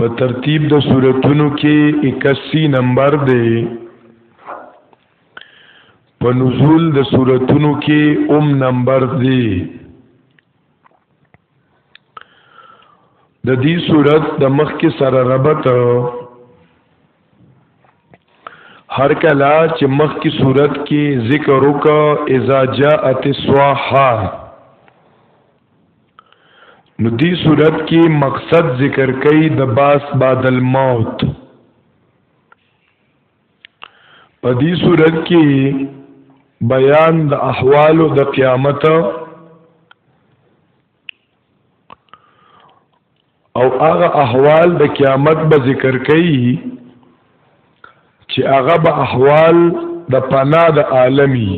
په ترتیب د صورتونو کې 81 نمبر دی په نزول د صورتونو کې اوم نمبر دی د دې صورت د مخ کې سره ربط هر کلا چې مخ کی صورت کې ذکر وکا اذا جاءت الصاحه نو دی صورت کې مقصد ذکر کوي د باس بعد الموت په دې صورت کې بیان د احوال د قیامت او هغه احوال د قیامت به ذکر کوي چې هغه به احوال د پنا د عالمي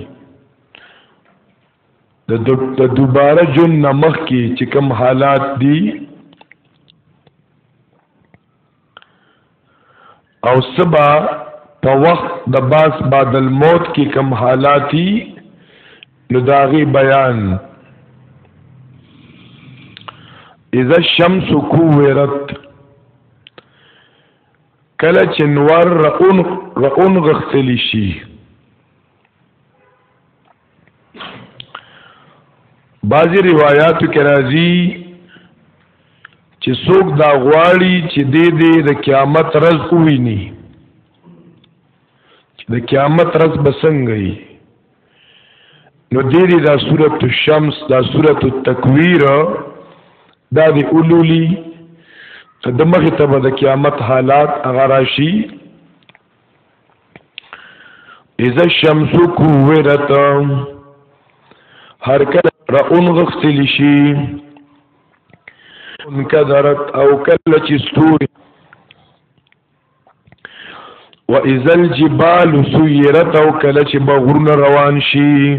د دوباره جون نمخ کې چې کوم حالات دي او سبا په وخت د باس بعد الموت کې کوم حالاتي نو داغي بیان اذا الشمس كورت کله چې نور رؤن رؤن غختلی شي بعضی روایاتو کې راځي چې څوک دا غواړي چې دې دې د قیامت رز وویني چې د قیامت رز بسنګ وي نو دې دې دا سورۃ الشمس دا سورۃ التکویر دا دې اولولي د مخه ته د قیامت حالات هغه راشي اذا الشمس كورت هر کله را اونغختل شي انکدرت او کله چې ستوري و اذا الجبال سيرت او کله چې بغرونه روان شي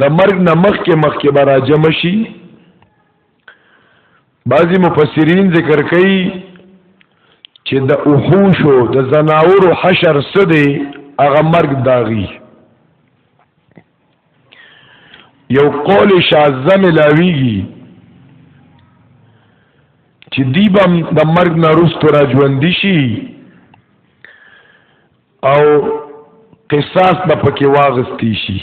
د مرګ نه مخکې مخکې به راجم شي بعضی مفسرین ذکر کوي چې د اوحوشو د زناورو حشر څه دی هغه مرګ داغي یو قول شاذ ملاویږي چې دیبم د مرګ نه رستو را ژوند شي او قصاص به پکې واغستی شي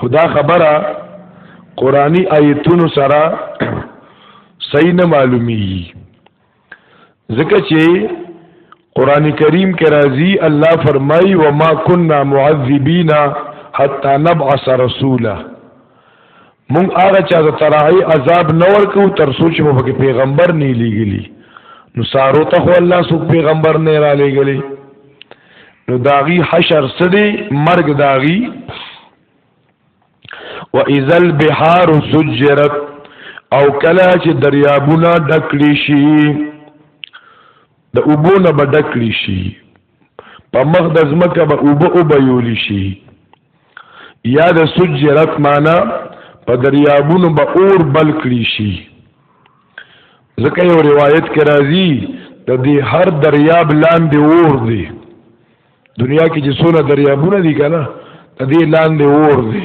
خدا خبره قرآنی آیتونو سره صحیح نه معلومی ځکه چې قران کریم کې راځي الله فرمایي وما كنا معذبین حتا نبعث رسولا مونږ هغه چا ته تراعی عذاب نه ورکو تر سوچ مو پکې پیغمبر نه لیږلی نو سارو ته خو الله سو پیغمبر نه را لیږلی نو داغي حشر سدي مرګ داغي واذا البحار سجرت او کلا چې دریابونه ډکړي شي د اوبونه به ډکړي شي په مخ د ځمکه به اوبه اوبه یول شي یا د سجرت معنا په دریابونو به اور بل کړی شي ځکه یو روایت کې راځي د دې هر دریاب لاندې اور دی دنیا کې چې څونه دریابونه دي کنه د دې لاندې اور دی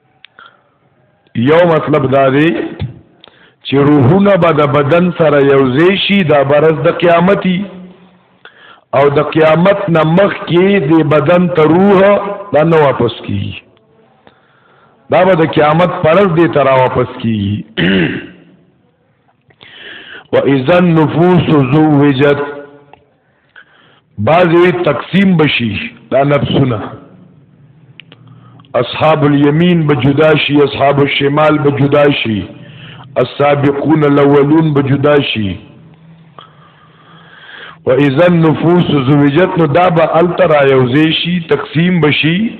یو مطلب دا دی چې روحونه به د بدن سره یوځای شي دا برز د قیامتي او د قیامت نه مخ کې د بدن ته روح دا نه واپس کیږي دا به د قیامت پرز دی ترا واپس کیږي واذا النفوس زوجت بعضی تقسیم بشي دا نفسونه اصحاب الیمین به جدا شي اصحاب الشمال به جدا شي السابقون الاولون به جدا شي و اذا النفوس زوجت نو دا به الترا یوزی شي تقسیم بشي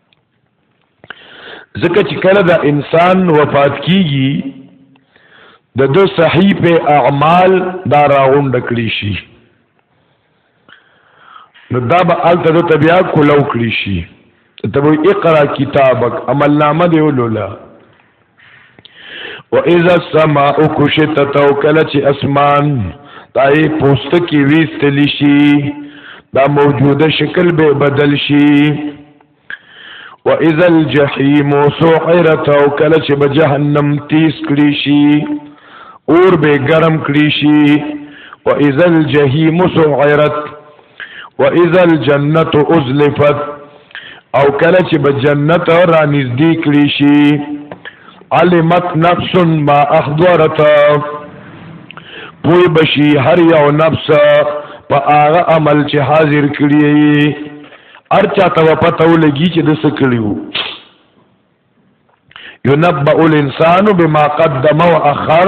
ځکه چې کله دا انسان وفات کیږي د دو صحیفه اعمال دا راغونډ کړی شي نو دا به الته د طبيعه کولو کړی شي ته به اقرا کتابک عمل نامه دی ولولا و اذا السماء كشطت او کله چې اسمان دای پوست کې ویستل شي دا موجوده شکل به بدل شي و اذا الجحيم سعرت او کله چې به جهنم تیز کړی شي اور به ګرم کړی شي و اذا الجحيم سعرت و اذا الجنت ازلفت او کله چې به جنت را نږدې کړی شي علمت نفس ما احضرت پوی بشي هر یو نفس په هغه عمل چې حاضر کړی ارچا ته پته ولګي چې د څه کړیو ينبأ الانسان بما قدم واخر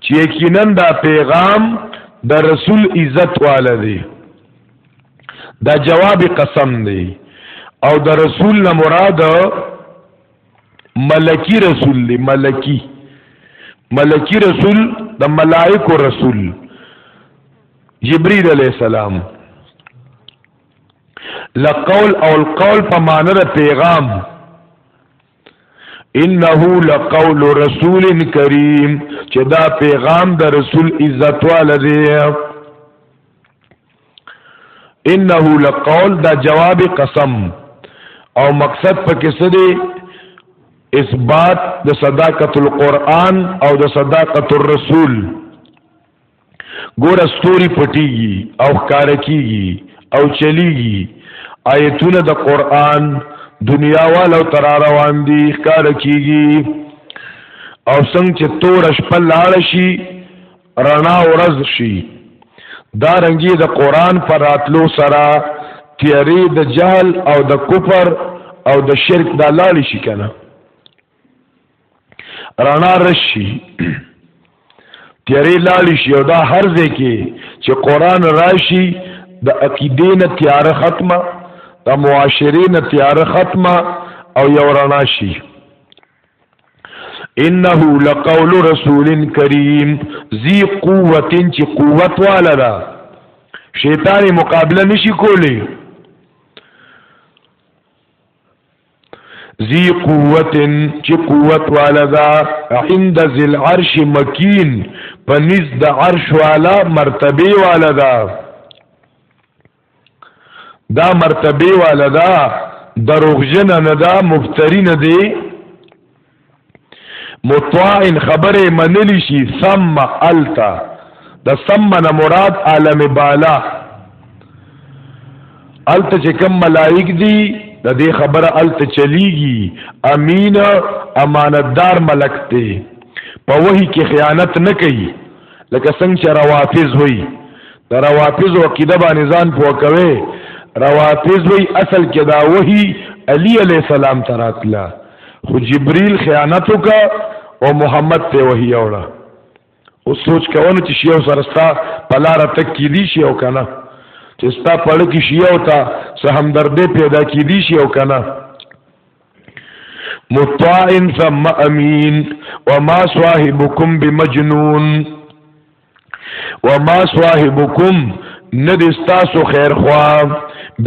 چې یقینا دا پیغام د رسول عزت والا دی دا جواب قسم دی او د رسول نه مراد ملکی رسول دی ملکی ملکی رسول د ملائکو رسول جبرئیل علیہ السلام لقول او القول په معنی د پیغام انه لقول رسول کریم چې دا پیغام د رسول عزت والا دی انه لقول دا جواب قسم او مقصد په کې څه دی اثبات د صداقت القرآن او د صداقت الرسول ګور استوري پټيږي او ښکار کیږي او چلیږي آیتونه د قران دنیا والو تر روان دي ښکار کیږي او څنګه چې تور شپه لاړ شي رڼا ورځ شي دا رنګي د قران پر راتلو سره تیری د جهل او د کفر او د شرک د لاړ شي کنه رڼا رشي تیارې لاړې شي او دا هر ځای کې چې قران راشي د عقیدې نه تیار ختمه د معاشرې نه تیار ختمه او یو رڼا شي انه لقول رسول کریم ذی قوت چې قوت والا ده شیطان مقابله نشي کولی ذی قوت چې قوت والا دا عند ذل عرش مکین پنځ د عرش والا مرتبه والا دا دا مرتبه والا دا دروغجن نه دا مفتری نه دی مطاعن خبره منلی شي ثم التا د ثم نه مراد عالم بالا الته چې کم ملائک دي د دې خبره الته چلیږي امین امانتدار ملک دی په وਹੀ کې خیانت نه کوي لکه څنګه چې روافض وي د روافض عقیده باندې ځان پوه کوي روافض وي اصل کې دا وਹੀ علی علی السلام تراتله خو جبريل خیانت وکا او محمد ته وحی اوړه او سوچ کوونه چې شیو سرستا پلار تک کی دی شی او کنه چې ستا پړ کی شیو تا سه همدردې پیدا کی دی شی او کنه مطاعن ثم امین وما صاحبکم بمجنون وما صاحبکم ندستاسو خیر خواه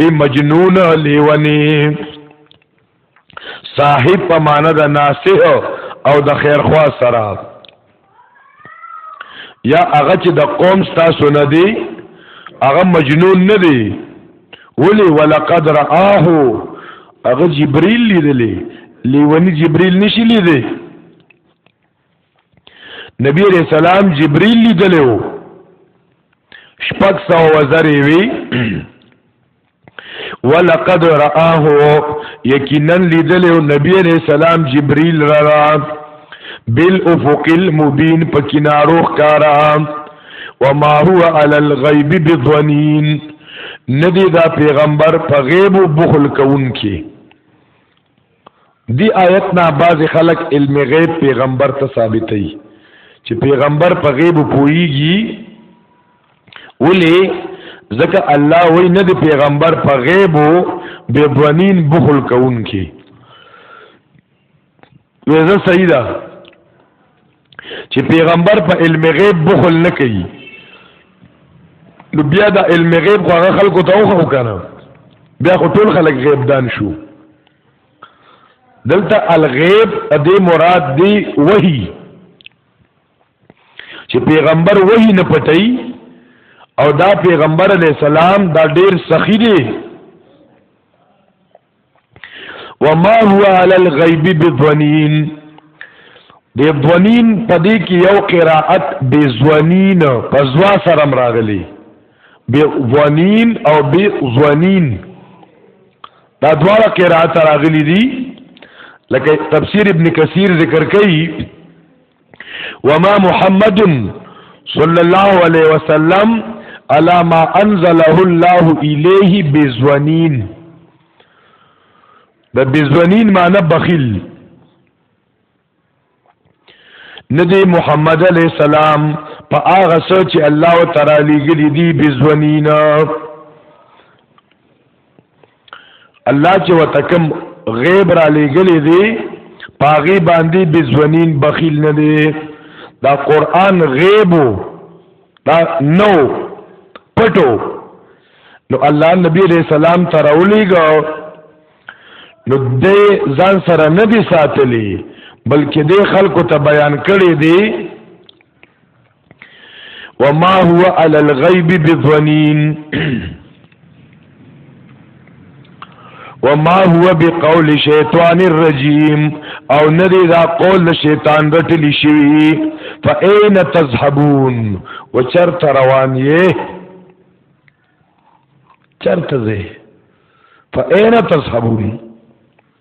بمجنون لیونی صاحب په معنا د ناصح او د خیرخوا سره یا هغه چې د قوم تاسو نه دی هغه مجنون نه دی ولی ولقد رآه هغه جبريل لیدلی لیونی جبريل نشي لیدلی نبی علیہ السلام جبريل لیدلو شپږ سو وزرې وی ولقد رآه یقینا لیدلو نبی علیہ السلام جبريل را بالافق المبین په کنارو ښکارا وما هو على الغيب بضنين ندی دا پیغمبر په غیب بخل کوونکی دی آیت نه بعض خلک علم غیب پیغمبر ته ثابتوي چې پیغمبر په غیب پويږي ولې ځکه الله وای نه دی پیغمبر په غیب به بنین بخل کوونکی وېزه صحیح ده چې پیغمبر په علم غیب بخل نه کوي نو بیا د علم غیب خو هغه خلکو ته وخو کنه بیا خو ټول خلک غیب دان شو دلته الغیب دې مراد دی وਹੀ چې پیغمبر وਹੀ نه پټي او دا پیغمبر علی السلام دا ډیر سخی دی وما هو على الغيب بظنين د ظنين په دې کې یو قراءت بظنين په زوا سره راغلي بظنين او بظنين دا دواړه قراءت راغلي دي لکه تفسیر ابن کثیر ذکر کوي وما محمد صلی الله علیه وسلم علا ما انزله الله الیه بزونین د بزونین معنی بخیل ندی محمد علیہ السلام په هغه څه چې الله تعالی لګی دی بزونینا الله چې وتکم غیب را لېګلې دی پاغي باندې بزونین بخیل نه دی دا قران غیبو دا نو پټو نو الله نبی علیہ السلام ته راولېګو نو دې ځان سره نه دی ساتلی بلکې دې خلکو ته بیان کړی دی وما هو على الغيب بظنين وما هو بقول شیطان الرجیم او ندی دا قول شیطان رټلی شوی فاین تذهبون وچرت روان یې چرته زه فاین تذهبون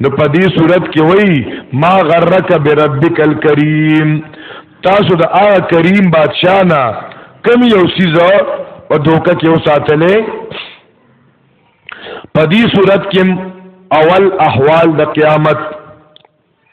نو په دې صورت کې وای ما غرک بربک الکریم تاسو د آ کریم بادشاہ نه کم یو سیز په دوکه کې وساتلې په دې صورت کې اول احوال د قیامت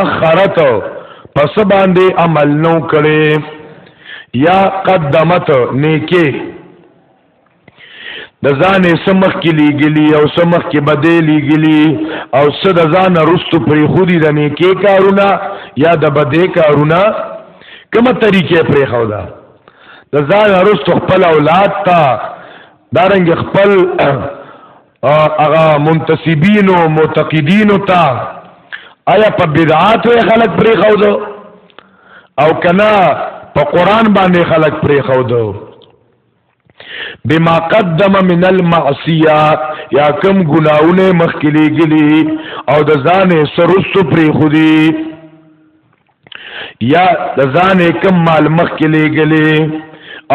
اخرت پس باندې عمل نو کړي یا قدمت نیکه د ځان سمخ کې لیګلی او سمخ کې بدې لیګلی او څه د ځان رستو پرې خودي د نیکه کارونه یا د بدې کارونه کومه طریقې پرې خو ده د ځان رستو خپل اولاد ته دارنګ خپل هغه منتسبین او معتقدین ته آیا په بدعات خلک پرې خو دو او کنا په قران باندې خلک پرې خو دو بما قدم من المعصیه یا کم ګناونه مخکلي ګلي او د ځانه سرست پرې خودي یا د ځان کم مال مخ کې لګلې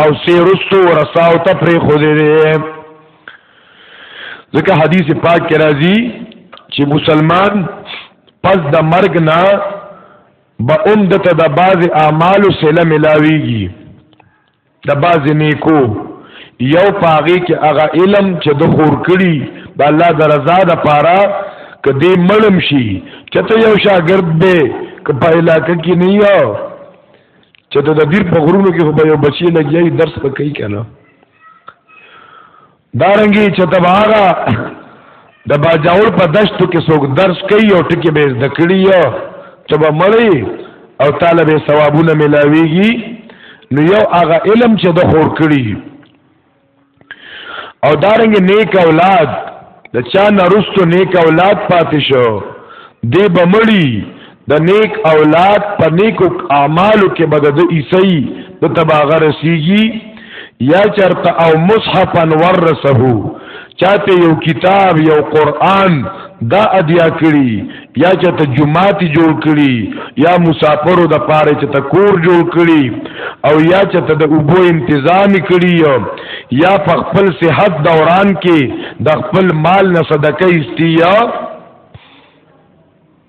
او سي رسو رساو ته پرې خو دې ځکه حدیث پاک کې راځي چې مسلمان پس د مرګ نه به اوم د ته د بعض اعمال سره ملاويږي د باز نیکو یو پاغي کې هغه علم چې د خور کړي د الله د رضا د پاره کدی مړم شي چې ته یو شاګرد به که په علاقې کې نه یو چې د دیر په غرونو کې په یو بچی لګیای درس په کوي کنه دارنګي چې تباغه د باجاول په دشتو کې څوک درس کوي او ټکی به زده کړی یو ته به مړی او طالب ثوابونه ملاويږي نو یو هغه علم چې د خور کړی او دارنګ نیک اولاد د چا نرستو نیک اولاد پاتې شو دی بمړی د نیک اولاد په نیکو اعمالو کې به د عیسی د تباغه رسیږي یا چرته او مصحفا ورثه چاته یو کتاب یو قران دا ادیا کړي یا چاته جمعات جوړ کړي یا مسافرو د پاره چاته کور جوړ کړي او یا چاته د اوبو تنظیم کړي یا په خپل صحت دوران کې د خپل مال نه صدقه استیا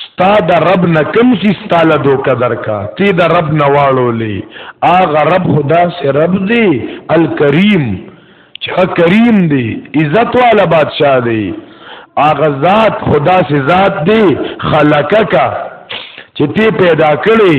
ستا د رب نه کم سي ستا له دوکه درکا تی د رب نه واړولې اغه رب خدا سي رب دی الکریم چا کریم دی عزت والا بادشاہ دی اغه ذات خدا سي ذات دی خلقکا چې تی پیدا کړی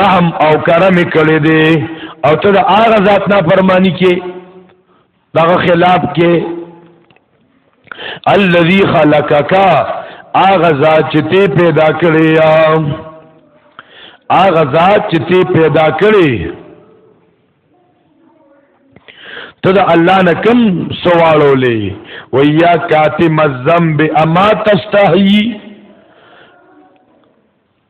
رحم او کرم کړی دی او ته د هغه ذات نه فرمانی کې دغه خلاف کې الذي خلقك هغه ذات چې ته پیدا کړی یا هغه ذات چې ته پیدا کړی ته د الله نه کم سوالولې ويا کاتم الذنب اما تستحي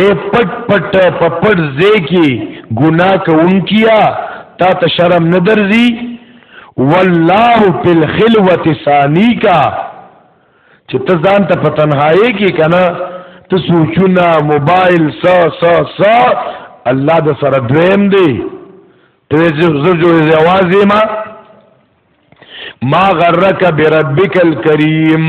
اے پټ پټ په پټ ځای کې ګناه کوونکیا تا ته شرم نه درځي والله فی الخلوت ثانی کا چې ته ځان ته په تنهایی کې کنه ته سوچونه موبایل سا سا سا الله د سره دویم دی ته زه جو زوازی ما ما غرک بربک الکریم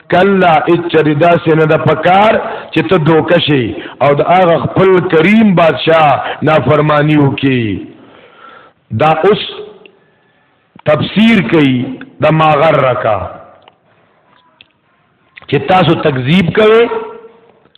کلا اچری دا سینه د پکار چې ته دوکشي او د هغه خپل کریم بادشاہ نافرمانی وکي دا اوس تفسیر کوي د ماغر رکا چې تاسو تکذیب کوئ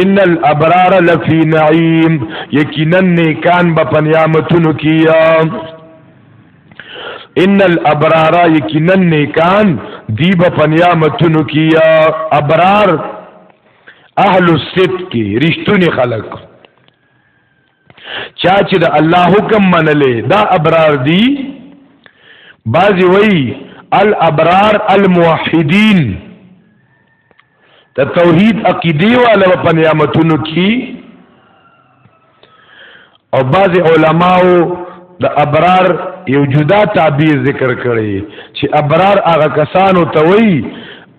ان الابرار لفی نعیم یقینا نیکان به پنیامتونو کیا ان الابرار یقینا نیکان دی به پنیامتونو کیا ابرار اهل الصدق رښتونی خلق چا چې د الله حکم منلې دا ابرار دی بازی وی الابرار الموحدین د توحید عقیده والا په نعمتونو کې او بعض علماو د ابرار یو جدا تعبیر ذکر کړي چې ابرار هغه کسانو ته وایي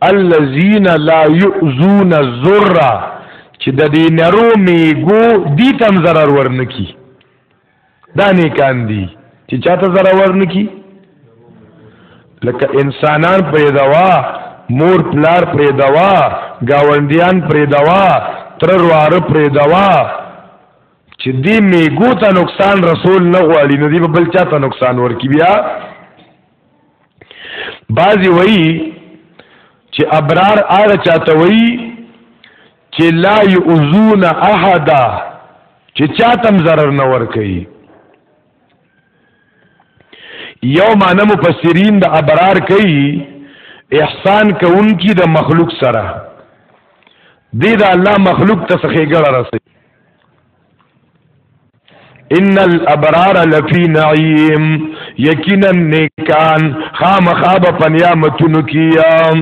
الذين لا يؤذون الذره چې د دې نرو میګو دي تم zarar ورنکي دا نیکان دي چې چاته ضرر ورنکي لکه انسانان پرې دوا مور پلار پرې دوا گاونډیان پرې دوا تر وروار پرې دوا چې دې میګو ته نقصان رسول نه غواړي نو دې په بل چاته نقصان ورکی بیا بعضی وایي چې ابرار هغه چاته وایي چې لا یؤذون احد چې چاتم zarar نه ور کوي یو معنی مفسرین د ابرار کوي احسان کوونکی د مخلوق سره دې د الله مخلوق ته څخه ګړه رسي ان الابرار لفی نعیم یقینا نیکان خامخاب پنیا متونو کیام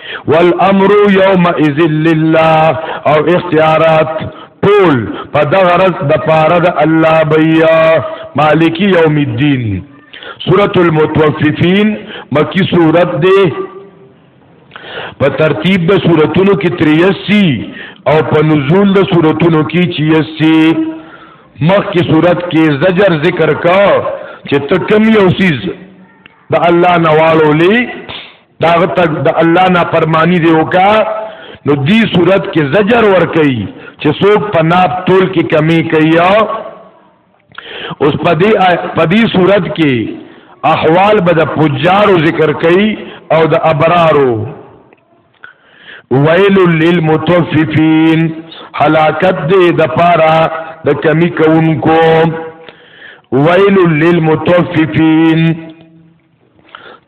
والامر یومئذ لله او اختیارات ټول په دغه ورځ د پاره د الله بیا مالک یوم الدین سورۃ المتوففین مکی سورۃ ده په ترتیب د سوراتونو کې 83 او په نزول د سوراتونو کې 86 مخ کی صورت کې زجر ذکر کا چې تکم یو سیز د الله نوالو لې دا تک د الله نه فرمانی دی وکا نو دی صورت کې زجر ور کوي چې څوک په ناب تول کې کمی کوي اوس په دې په دې صورت کې احوال به د پجارو ذکر کوي او د ابرارو ویل للمتوففین هلاکت دې د پاره د کمی کوونکو ویل للمتوففین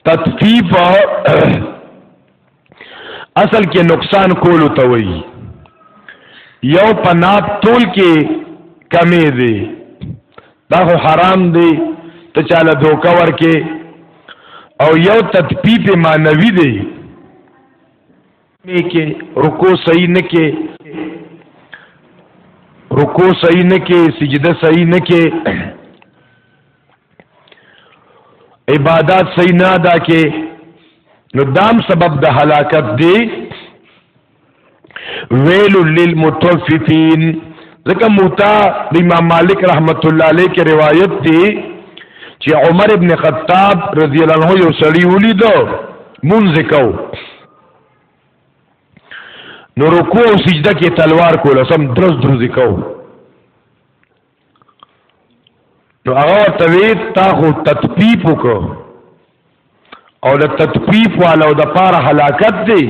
تطفیف اصل کې نقصان کولو ته وایي یو په ناب تول کې کمی دی دا خو حرام دی ته چاله دوکا ورکې او یو تطبیب معنوي دی می کې رکو صحیح نه کې رکو صحیح نه کې سجده صحیح نه کې عبادت صحیح نه ادا کې نو دام سبب د هلاکت دی ویل للمتوففین ځکه موتا د امام مالک رحمت الله علیه کې روایت دی چې عمر ابن خطاب رضی الله عنه یو سړی ولیدو مونږ کو نو رکوع او سجده کې تلوار کوله سم درز درز کو نو هغه ته وی تا خو تطبیق وکړو او د تطبیق والو د پاره هلاکت دی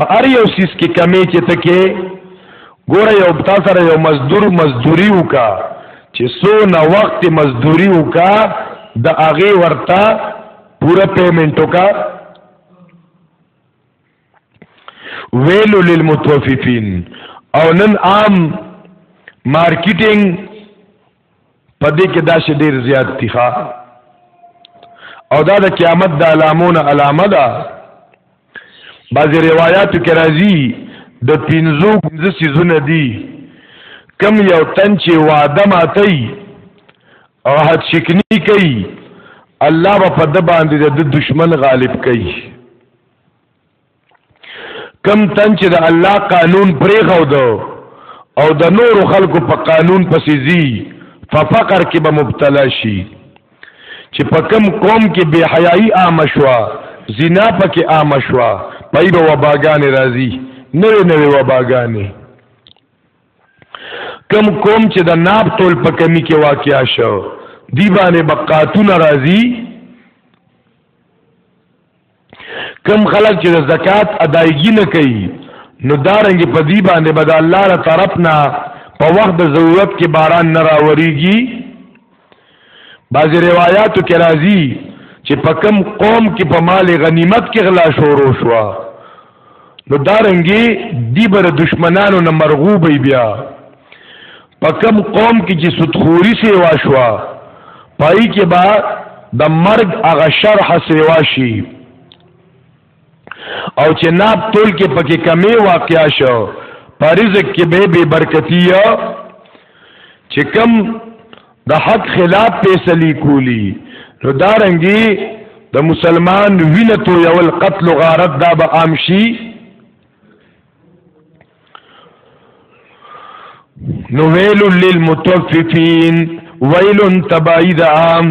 په ار یو سیس کې کمی چې تکې ګوره یو بتا سره یو مزدور مزدوری وکا چې سو نه وخت مزدوری وکا د هغه ورته پورا پیمنټ وکا ویل للمتوففین او نن عام مارکیټینګ په دې کې دا شی ډیر زیات دی ښا او دا د قیامت د علامونه علامه ده بعضی روایتو کې راځي د پینزو پینزو سیزونه دي کم یو تن چې وعده ماتي او حد شکنی کوي الله په پد باندې د دشمن غالب کوي کم تن چې د الله قانون پرېغو دو او د نورو خلکو په قانون پسې زی په فقر کې به مبتلا شي چې په کم قوم کې بے حیايي عام شوا زنا پکې عام شوا پای به وباګانې راځي نوې نوې وباګانې کم قوم چې د ناب تول په کمی کې واقع شو دی باندې بقاتون راځي کم خلک چې د زکات ادایګي نه کوي نو دارنګ په دی باندې بد الله تعالی طرف نه په وخت د ضرورت کې باران نه راوريږي بعضی روایاتو کې راځي چې په کم قوم کې په مال غنیمت کې غلا شروع شوه نو دارنګي دی بر دشمنانو نه مرغوب بیا په کم قوم کې چې سودخوري سیوا شو پای کې با د مرګ هغه شرح سیوا شي او چې ناب تول کې پکې کمی واقع شو پرزق کې به به برکتیه چې کم د حق خلاف فیصلی کولی نو دارنګي د مسلمان وینه تو یو القتل غارت دا به عام شي نو ویل للمتوففین ویل تبعید عام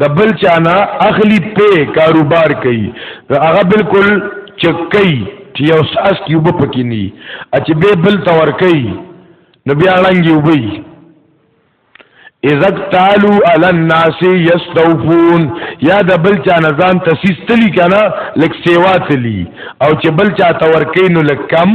د بل چانا اخلی په کاروبار کوي هغه بالکل چکې چې یو ساس کې وب پکې ني چې به بل تور کوي نو بیا لنګي وبي اذا تعالوا على الناس يستوفون یا د بل چا نزان تسیس تلی کنه لک سیوا تلی او چې بل چا تور کینو لک کم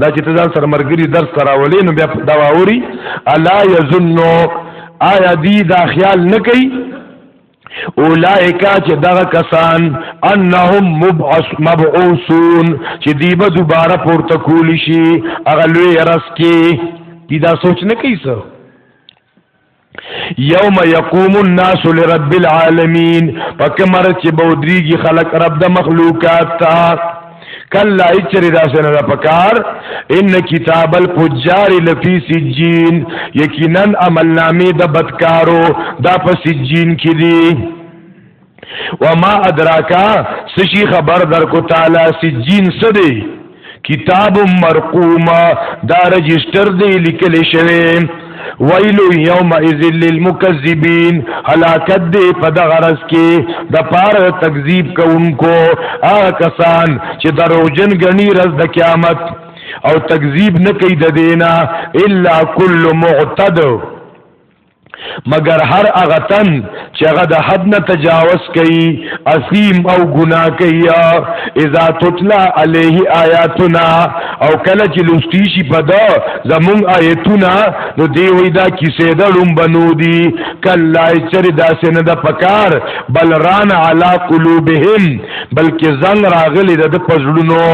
دا چې ته ځان سره مرګري درس تراولې نو بیا دا واوري الا یظنو آیا دی دا خیال نه کوي اولائکا چې دغه کسان انهم مبعث مبعوثون چې دی به دوباره پورته کول شي هغه لوی رس کې دی دا سوچ نه کوي څه یوم یقوم الناس لرب العالمین پک مر چې بودریږي خلق رب د مخلوقات تا کلا اچری دا سره دا پکار ان کتاب الفجار لفی سجین یقینا عمل نامې د بدکارو دا په سجین کې دي وما ادراکا سشی خبر در کو تعالی سجین سدی کتاب مرقوم دا رجسٹر دی لیکل شوی ویل یوم اذ للمکذبین هلاکت دی په د غرض کې د پار تکذیب کوونکو هغه کسان چې دروژن غنی رز د قیامت او تکذیب نه کوي د دینا الا کل معتد مگر هر هغه تن چې هغه د حد نه تجاوز کوي اسیم او ګناه کوي اذا تطلع عليه آیاتنا او کله چې لوستي شي په دا زمون آیتونه نو دی وی دا کیسه د لوم بنو دي کله چې دا سن د پکار بل ران علی قلوبهم بلکې زنګ راغلی د پزړونو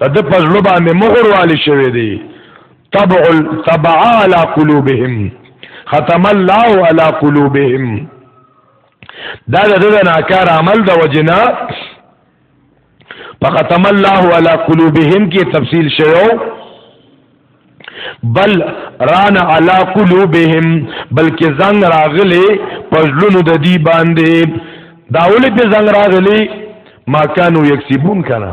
د پزړو باندې مغور والی شوی دی تبع تبع على قلوبهم ختم الله على قلوبهم دا د دې ناکار عمل د وجنا فختم الله على قلوبهم کې تفصیل شوو بل ران علا قلوبهم بلکې زنګ راغلي پزلونو د دی باندې داول په زنګ راغلي ما كانوا يكسبون کنه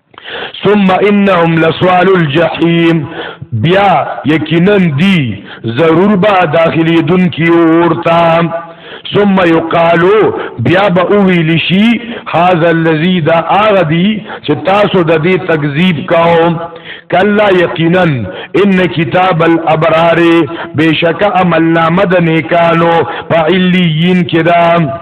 ثم انهم لسوال الجحیم بیا یقینا دی ضرور با داخلی دن کی اورتا ثم یقالو بیا به ویل شي هاذا الذی دا اغدی چې تاسو د دې تکذیب کاو کلا یقینا ان کتاب الابرار بشک عمل نامه د نیکانو په علیین کې دا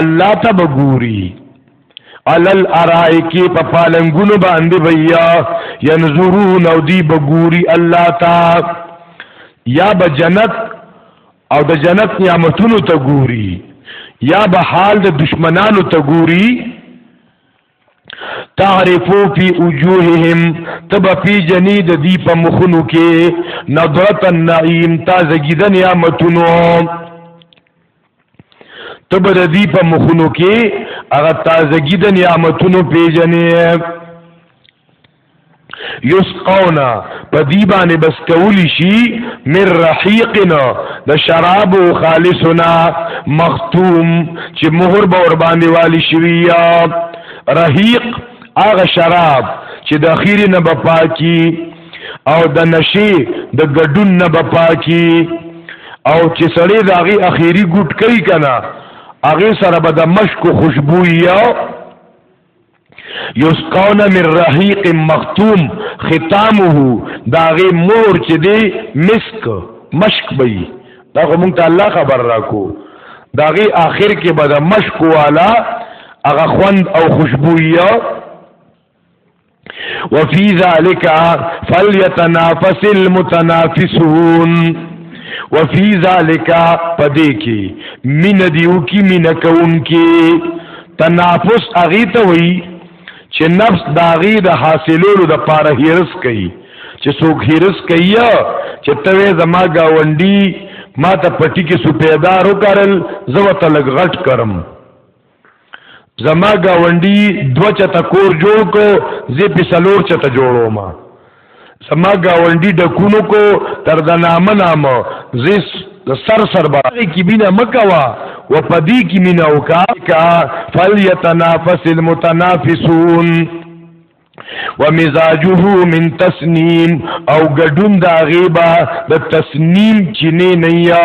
الله ته بګوري علل ارائکی په پالنګونو باندې بیا ينظرون او دی بګوري الله تا یا به جنت او د جنت نعمتونو ته ګوري یا به حال د دشمنانو ته ګوري تعرفو فی وجوههم تب فی جنید دی په مخونو کې نظرت النعیم تازگی د نعمتونو ته به د دې په مخونو کې هغه تازګي د نعمتونو پیژنې یسقونا په دی باندې بس کولی شي من رحیقنا د شراب خالصنا مختوم چې مہر به ور باندې والی شوی یا رحیق هغه شراب چې د اخیری نه بپاکی او د نشي د ګډون نه بپاکي او چې سړی د هغې اخیری ګوټ کوي که نه هغې سره به د مشکو خوشبویي او یسقون من رحیق مختوم ختامه دا غي مور چې دی مسک مشک بي دا موږ ته الله خبر راکو دا غي اخر کې به د مشک والا هغه خوند او خوشبویه وفي ذلك فليتنافس المتنافسون وفي ذلك پدې کې مين دیو کې مين کون کې تنافس اغي ته وي چې نفس داغي د حاصلولو د پاره هرس کوي چې څوک هرس کوي چې ته زما گاونډي ما ته پټي کې سو پیدا رو کارل زو ته لګ غټ کرم زما گاونډي دو چته کور جوړ کو زه په سلور چته جوړو ما زما گاونډي ډکونو کو تر د نامه نامه زه د سر سر باندې کی بنا مکوا و پدی کی مینا وکا کا فلیتنافس المتنافسون ومزاجه من تسنیم او ګډون دا غیبا د تسنیم چینه نه یا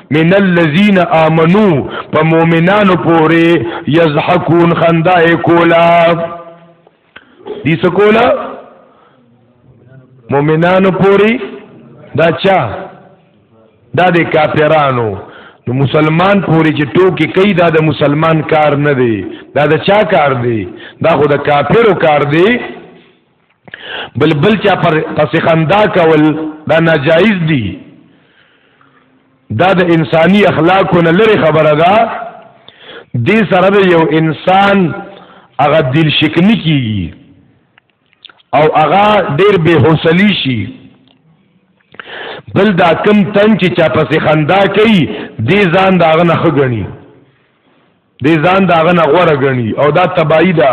من الذين امنوا په مؤمنانو پورې يضحكون خندای کولا دي سکولا مؤمنانو پورې دا چا دا د کافرانو نو مسلمان پورې چې ټوکی کوي دا د مسلمان کار نه دی دا د چا کار دی دا خو د کافرو کار دی بل بل چا پر پس خندا کول دا ناجایز دي دا د انساني اخلاقو نه لري خبره ده دې سره د یو انسان هغه دل شکنی کیږي او هغه ډیر به حوصله شي بل دا کم تن چې چا پسې خندا کوي دې ځان دا غنه خګنی دی ځان دا غنه غوړه غني او دا تباہی دا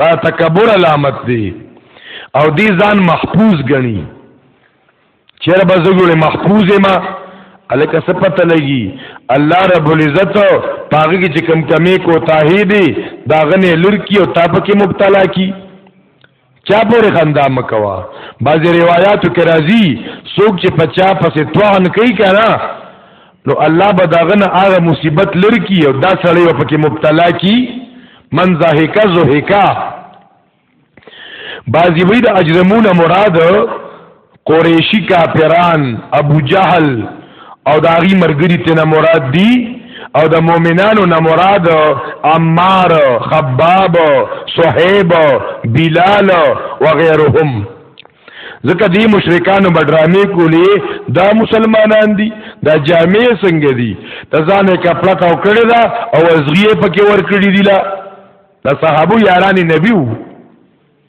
دا تکبر علامت دی او دی ځان محفوظ غني چیرې به زګړې محفوظ ما الکه سپته لګي الله رب العزت پاګه کې چې کم کمی کو تاهي دي دا غنه لړکی او تاپ کې مبتلا کی چا پورې خندا مکوا بعضی روایتو کې راځي څوک چې په چا پسې توان کوي کنه نو الله به داغه نه هغه مصیبت لرکی او دا سړی په کې مبتلا کی من زاهکا زوهکا بعضی وی د اجرمون مراد قریشی کافران ابو جهل او داغي مرګري تینا مراد دي او د مؤمنانو نه مراد عمار خباب صہیب بلال وغيرهم ځکه دی مشرکانو بډرامې کولې دا مسلمانان دي دا جامع څنګه دي تزانه کپړه کاو کړی دا او ازغیه پکې ور کړی دی لا د صحابو یاران نبیو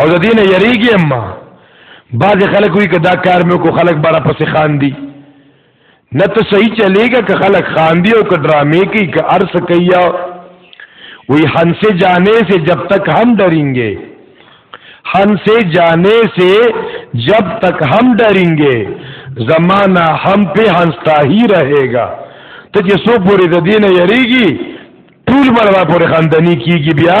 او د دین یریږي اما بعض خلک وی کدا کار مې کو خلک بارا پسې خان دي نه ته صحیح چلےګا که خلک خان دي او که ډرامې کوي که ارس کوي وی هنسه جانے سے جب تک ہم ڈریں گے ہنسے جانے سے جب تک ہم ڈریں گے زمانہ ہم پہ ہنستا ہی رہے گا ته چې سو پورې د دینه یریږي ټول مروا پورې خاندنی کیږي بیا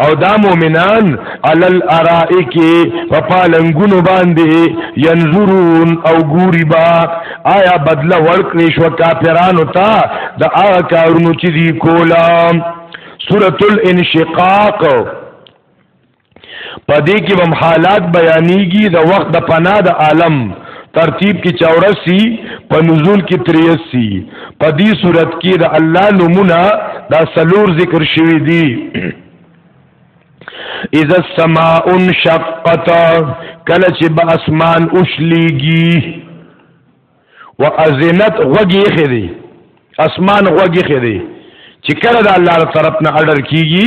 او دا مؤمنان علل ارائک په پالنګونو باندې ينظرون او ګوري با آیا بدله ورکړې شو کافرانو ته د هغه کارونو چې دی کولا سورۃ الانشقاق په دې کې هم حالات بیانېږي د وخت د پنا د عالم ترتیب کې چورسی په نزول کې تریسی په دې صورت کې د الله نمونه دا سلور ذکر شوی دی اذا السماء انشقت کله چې به اسمان اوشلېږي واذنت غوږی خدي اسمان غوږی خدي چې کله د الله تر طرف نه اډر کیږي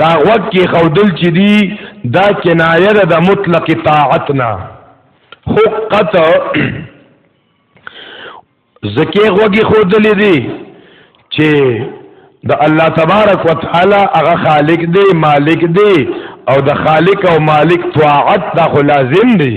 دا غوږ کې خودل چې دی دا کنایه ده د مطلق طاعت نه حقت زکه غوږی خودلې دي چې د الله تبارک وتعالي هغه خالق دی مالک دی او د خالق او مالک طاعت دا خو لازم دی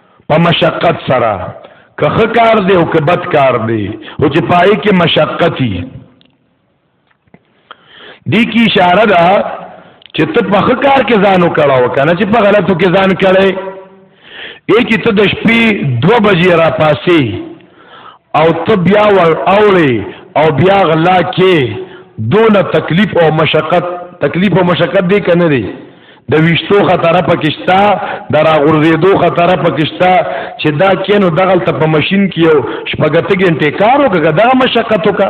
په مشقت سره که ښه کار دی او که بد کار دی او چې پای کې مشقتي دی کی اشاره ده چې ته په ښه کار کې ځان وکړاو کنه چې په غلطو کې ځان کړې ای چې ته د شپې 2 بجې را پاسې او ته بیا ور اوړې او بیا غلا کې دونه تکلیف او مشقت تکلیف او مشقت دی کنه دی د ویشتو خطر پکشتا د راغورځېدو خطر پکشتا چې دا کینو دغل ته په ماشين کې یو شپږ ته ګنټه کار وکړه دا مشقت وکړه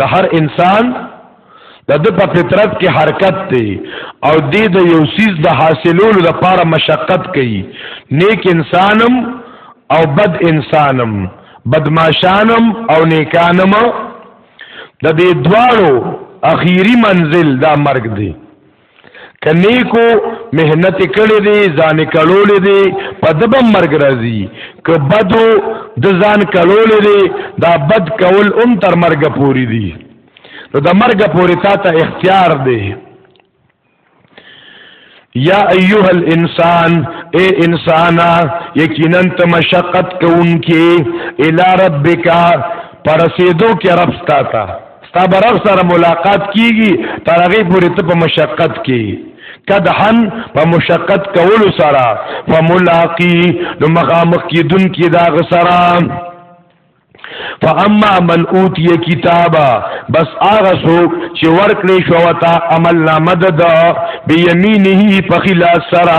د هر انسان د د په فطرت کې حرکت دی او دی د یو سیز د حاصلولو د پاره مشقت کوي نیک انسانم او بد انسانم بدمعشانم او نیکانم د دې دواړو اخیری منزل دا مرګ دی کنيکو مهنت کړي دي ځان کړول دي په دبا مرګ راځي که بدو د ځان کړول دي دا بد کول هم تر مرګ پوري دي نو د مرګ پوري تا ته اختیار دی یا ایها الانسان اے انسانا یقینا ته مشقت کوونکې الی ربک پرسیدو کې رب ستا ته ستا برغ سره ملاقات کیږي تر هغه پورې ته په مشقت کې کدحن په مشقت کولو سره فملاقی نو مخامخ کیدون کی دا غسرا فاما من اوتی کتابا بس هغه څوک چې ورکړې شو تا عمل نامه ده به یمینه په خلاص سره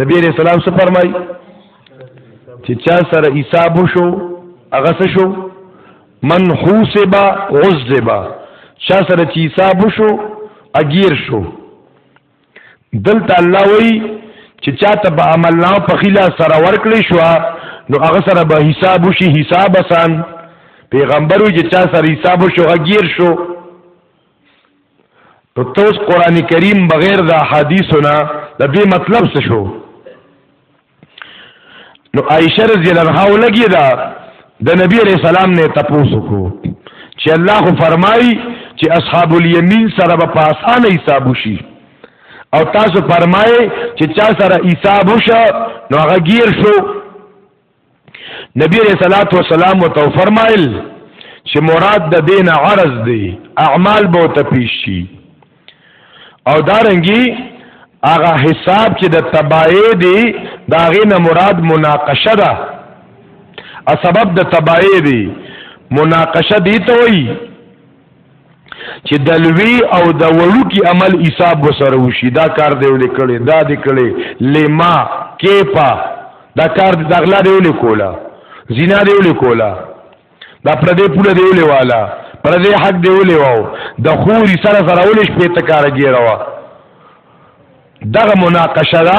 نبی علیہ السلام څه فرمای چې چا سره حساب وشو هغه څه شو من حوسبا عذبا چا سره چې حساب وشو اگیر شو دلته الله وی چې چا ته به عمل نه په خلا سره ورکړې شو نو هغه سره به حساب وشي حساب آسان پیغمبرو چې چا سره حساب وشو اگیر شو نو توس قران کریم بغیر د احادیثونه د دې مطلب څه شو نو عائشه رضی الله عنها ولګی دا د نبی علیہ السلام نه تپوسو کو چې الله خو فرمایي چې اصحاب الیمین سره په آسانه حساب وشي او تاسو فرمایي چې چا سره حساب وشو نو هغه گیر شو نبی علیہ الصلوۃ والسلام تو فرمایل چې مراد د دین عرض دی اعمال به ته پیش شي او دارنګي هغه حساب چې د تبای دی دا غینه مراد مناقشه ده ا سبب د تبای دی مناقشه دی ته وایي چې د لوی او د وړو کې عمل حساب وسره وشي دا کار دی ولې کړي دا دی کړي لما کیپا دا کار د اغلا دی ولې کولا زنا دی ولې کولا دا پردې پوله دی ولې والا پردې حق دی ولې واو د خوري سره سره ولې شپې ته کارګیروا دغه مناقشه ده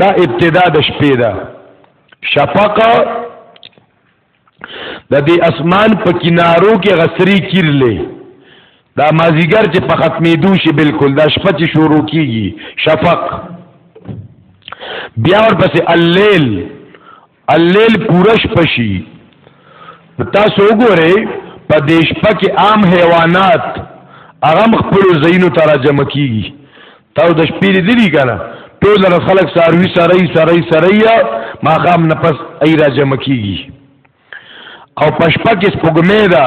دا ابتدا د شپې ده شفق د دې اسمان په کنارو کې غسری کیرلې دا مازیګر چې په ختمې دوشي بالکل دا شپه چې شروع کیږي شفق بیا ورپسې الليل الليل پوره شپه شي تاسو وګورئ په دې شپه کې عام حیوانات هغه خپل زینو ته راجم کیږي تاسو د شپې لیدلی کنه ټول را خلک ساروي سړی سړی سړی ما خام نه پس ای راجم کیږي او پشپا کې سپګمې ده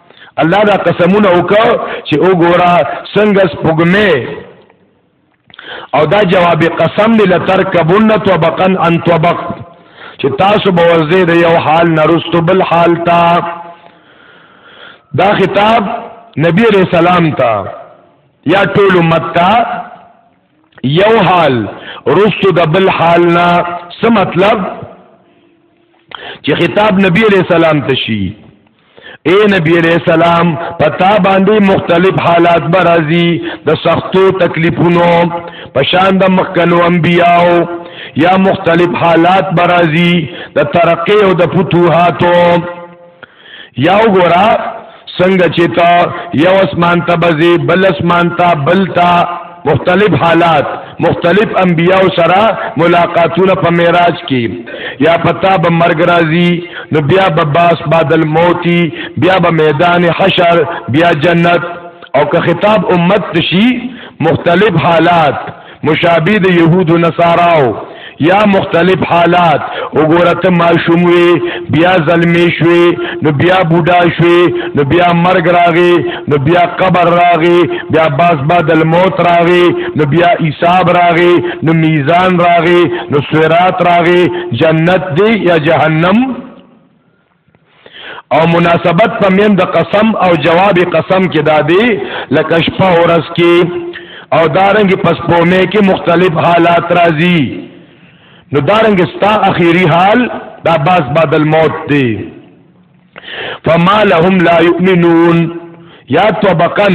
الله دا قسمونه وکړ چې وګوره څنګه سپوږمې او دا جواب قسم دی لترکبن طبقا ان طبق چې تاسو به ورځې د یو حال نرستو بل حال تا دا خطاب نبی رسول الله ته یا ټول امت ته یو حال رستو د بل حال نه څه مطلب چې خطاب نبی علیہ السلام ته شي اے نبی علیہ السلام پتا باندې مختلف حالات برازي د سختو تکلیفونو پشان د مخکنو انبیاو یا مختلف حالات برازي د ترقې او د فتوحاتو یو ګورا څنګه چې تا یو اسمان ته بزي بل اسمان ته بل تا مختلف حالات مختلف انبیاء سره ملاقاتونه په معراج کې یا پتا به مرګ راځي نو بیا به باس بعد الموت بیا به میدان حشر بیا جنت او که خطاب امت شي مختلف حالات مشابه د يهود و نصاراو یا مختلف حالات وګوره ته ماشوم وي بیا زلمی شوي نو بیا بوډا شوي نو بیا مرګ راغی نو بیا قبر راغی بیا باز بعد الموت راغی نو بیا حساب راغی نو میزان راغی نو صراط راغی جنت دی یا جهنم او مناسبت په مین د قسم او جواب قسم کې دادی لکه شپه ورځ کې او دارنګ پس پومه کې مختلف حالات راځي نو دارنګ ستا اخیری حال دا باز بعد الموت دی فما لهم لا يؤمنون یا طبقا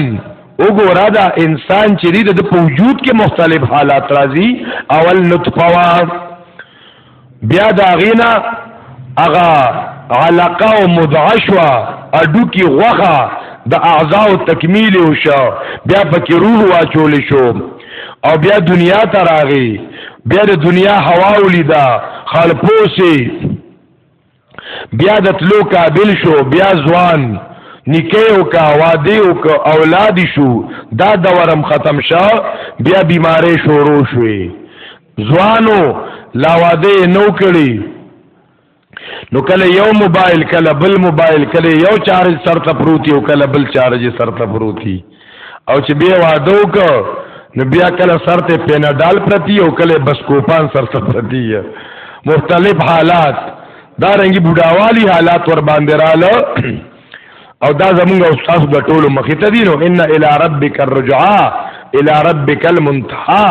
وګوره دا انسان چې د وجود کې مختلف حالات راځي اول نطفه بیا دا غینا اغا علاقه او مدعشوا اډو کی غوخه د اعضاء تکمیل وشو بیا پکې روح واچول شو او بیا دنیا ته راغی بیا د دنیا هوا ولیدا خلپوسی بیا د تلو قابل شو بیا ځوان نکي او کا وادي او کا اولاد شو دا دورم ختم شو بیا بیماری شروع شوې ځوانو لا واده نو کړی نو کله یو موبایل کله بل موبایل کله یو چارج سر ته پروتي او کله بل چارج سر ته پروتي او چې بیا واده وکړ نو بیا کله سر ته پیناډال پرتی او کله بس کوپان سر ته پرتی مختلف حالات دا رنګي بډاوالي حالات ور باندې رااله او دا زمونږ او تاسو د ټولو مخې ته دي نو ان الى ربک الرجعا الى ربک المنتهى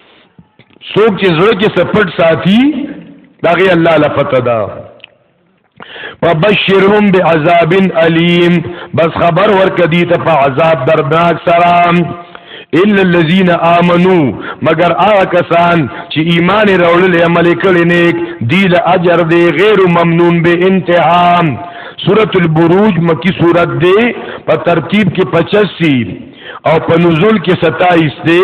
څوک چې زړه کې سپټ ساتي دا غي الله لپاره ده فبشرهم بعذاب الیم بس خبر ورکړه دي ته په عذاب دردناک سره الا الذين امنوا مگر هغه کسان چې ایمان راوړل عمل کړي نیک دی له اجر دی غیر ممنون به انتهام سورۃ البروج مکی سورۃ دی په ترتیب کې 85 او په نزول کې 27 دی